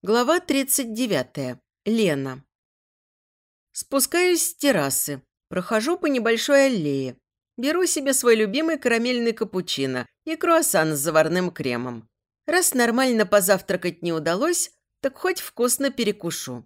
Глава 39. Лена. Спускаюсь с террасы, прохожу по небольшой аллее, беру себе свой любимый карамельный капучино и круассан с заварным кремом. Раз нормально позавтракать не удалось, так хоть вкусно перекушу.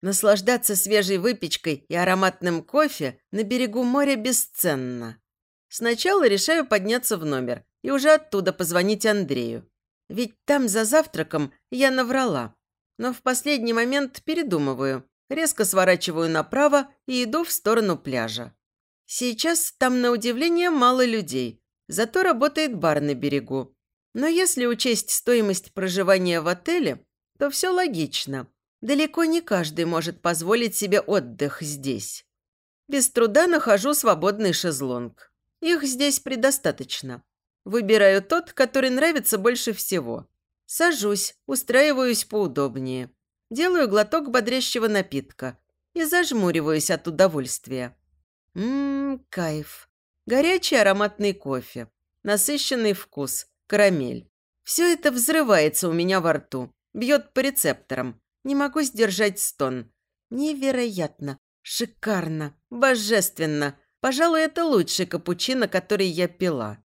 Наслаждаться свежей выпечкой и ароматным кофе на берегу моря бесценно. Сначала решаю подняться в номер и уже оттуда позвонить Андрею. Ведь там за завтраком я наврала но в последний момент передумываю, резко сворачиваю направо и иду в сторону пляжа. Сейчас там, на удивление, мало людей, зато работает бар на берегу. Но если учесть стоимость проживания в отеле, то все логично. Далеко не каждый может позволить себе отдых здесь. Без труда нахожу свободный шезлонг. Их здесь предостаточно. Выбираю тот, который нравится больше всего. Сажусь, устраиваюсь поудобнее. Делаю глоток бодрящего напитка и зажмуриваюсь от удовольствия. Ммм, кайф. Горячий ароматный кофе, насыщенный вкус, карамель. Все это взрывается у меня во рту, бьет по рецепторам. Не могу сдержать стон. Невероятно, шикарно, божественно. Пожалуй, это лучший капучино, который я пила.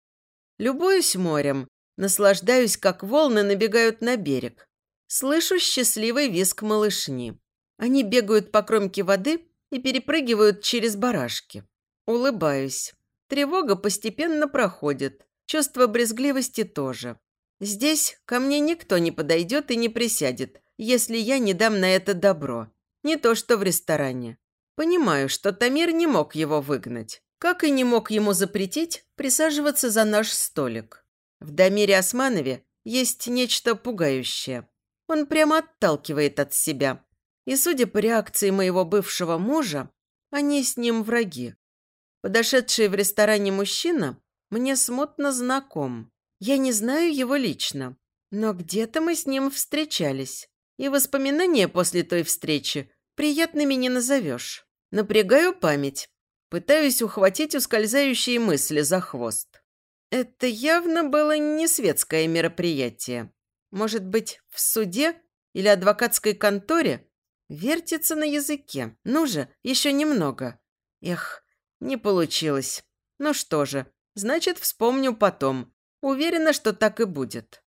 Любуюсь морем, Наслаждаюсь, как волны набегают на берег. Слышу счастливый визг малышни. Они бегают по кромке воды и перепрыгивают через барашки. Улыбаюсь. Тревога постепенно проходит. Чувство брезгливости тоже. Здесь ко мне никто не подойдет и не присядет, если я не дам на это добро. Не то что в ресторане. Понимаю, что Тамир не мог его выгнать. Как и не мог ему запретить присаживаться за наш столик. В Дамире Османове есть нечто пугающее. Он прямо отталкивает от себя. И, судя по реакции моего бывшего мужа, они с ним враги. Подошедший в ресторане мужчина мне смутно знаком. Я не знаю его лично, но где-то мы с ним встречались. И воспоминания после той встречи приятными не назовешь. Напрягаю память. Пытаюсь ухватить ускользающие мысли за хвост. Это явно было не светское мероприятие. Может быть, в суде или адвокатской конторе? Вертится на языке. Ну же, еще немного. Эх, не получилось. Ну что же, значит, вспомню потом. Уверена, что так и будет.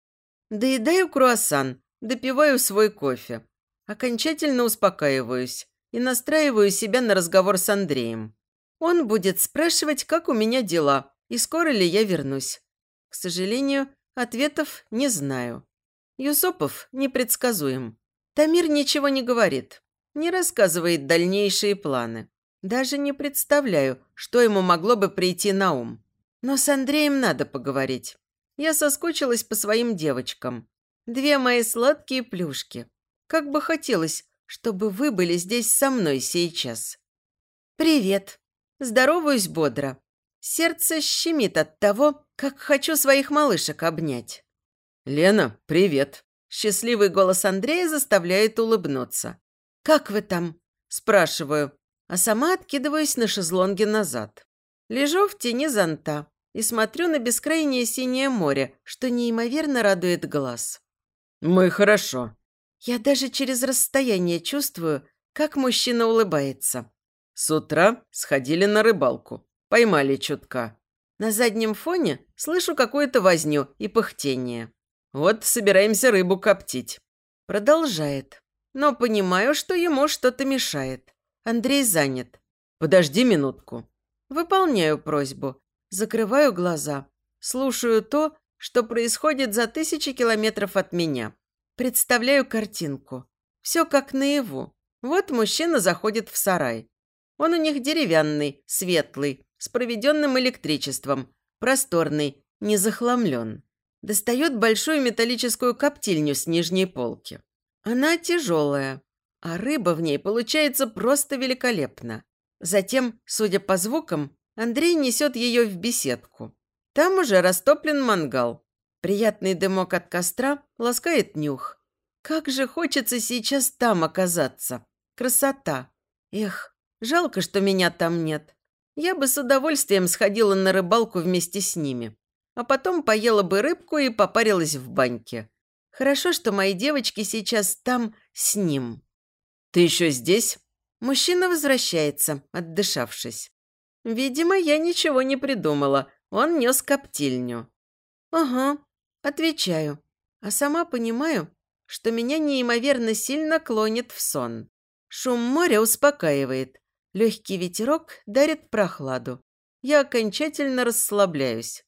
Доедаю круассан, допиваю свой кофе. Окончательно успокаиваюсь и настраиваю себя на разговор с Андреем. Он будет спрашивать, как у меня дела, и скоро ли я вернусь. К сожалению, ответов не знаю. Юсопов непредсказуем. Тамир ничего не говорит, не рассказывает дальнейшие планы. Даже не представляю, что ему могло бы прийти на ум. Но с Андреем надо поговорить. Я соскучилась по своим девочкам. Две мои сладкие плюшки. Как бы хотелось, чтобы вы были здесь со мной сейчас. «Привет!» Здороваюсь бодро. Сердце щемит от того, как хочу своих малышек обнять. «Лена, привет!» Счастливый голос Андрея заставляет улыбнуться. «Как вы там?» – спрашиваю, а сама откидываюсь на шезлонге назад. Лежу в тени зонта и смотрю на бескрайнее синее море, что неимоверно радует глаз. «Мы хорошо». Я даже через расстояние чувствую, как мужчина улыбается. С утра сходили на рыбалку. Поймали чутка. На заднем фоне слышу какую-то возню и пыхтение. Вот собираемся рыбу коптить. Продолжает. Но понимаю, что ему что-то мешает. Андрей занят. Подожди минутку. Выполняю просьбу. Закрываю глаза. Слушаю то, что происходит за тысячи километров от меня. Представляю картинку. Все как наяву. Вот мужчина заходит в сарай. Он у них деревянный, светлый, с проведенным электричеством, просторный, не захламлен. Достает большую металлическую коптильню с нижней полки. Она тяжелая, а рыба в ней получается просто великолепно. Затем, судя по звукам, Андрей несет ее в беседку. Там уже растоплен мангал. Приятный дымок от костра ласкает нюх. Как же хочется сейчас там оказаться. Красота. Эх, жалко, что меня там нет. Я бы с удовольствием сходила на рыбалку вместе с ними. А потом поела бы рыбку и попарилась в баньке. Хорошо, что мои девочки сейчас там с ним. «Ты еще здесь?» Мужчина возвращается, отдышавшись. Видимо, я ничего не придумала. Он нес коптильню. «Ага», отвечаю. А сама понимаю, что меня неимоверно сильно клонит в сон. Шум моря успокаивает. Легкий ветерок дарит прохладу. Я окончательно расслабляюсь.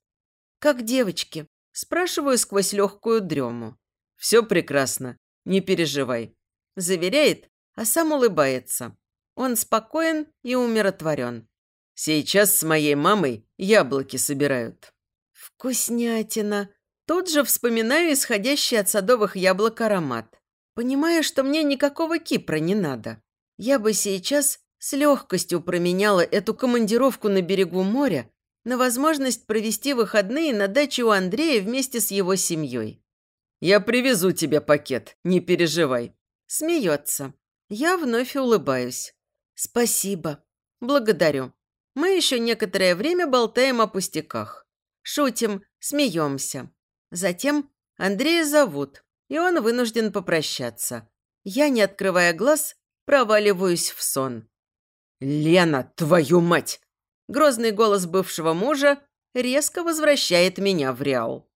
«Как девочки?» Спрашиваю сквозь легкую дрему. «Все прекрасно, не переживай», – заверяет, а сам улыбается. Он спокоен и умиротворен. «Сейчас с моей мамой яблоки собирают». «Вкуснятина!» Тут же вспоминаю исходящий от садовых яблок аромат. Понимаю, что мне никакого Кипра не надо. Я бы сейчас с легкостью променяла эту командировку на берегу моря на возможность провести выходные на даче у Андрея вместе с его семьей. «Я привезу тебе пакет, не переживай». Смеется. Я вновь улыбаюсь. «Спасибо. Благодарю. Мы еще некоторое время болтаем о пустяках. Шутим, смеемся. Затем Андрея зовут, и он вынужден попрощаться. Я, не открывая глаз, проваливаюсь в сон. «Лена, твою мать!» Грозный голос бывшего мужа резко возвращает меня в реал.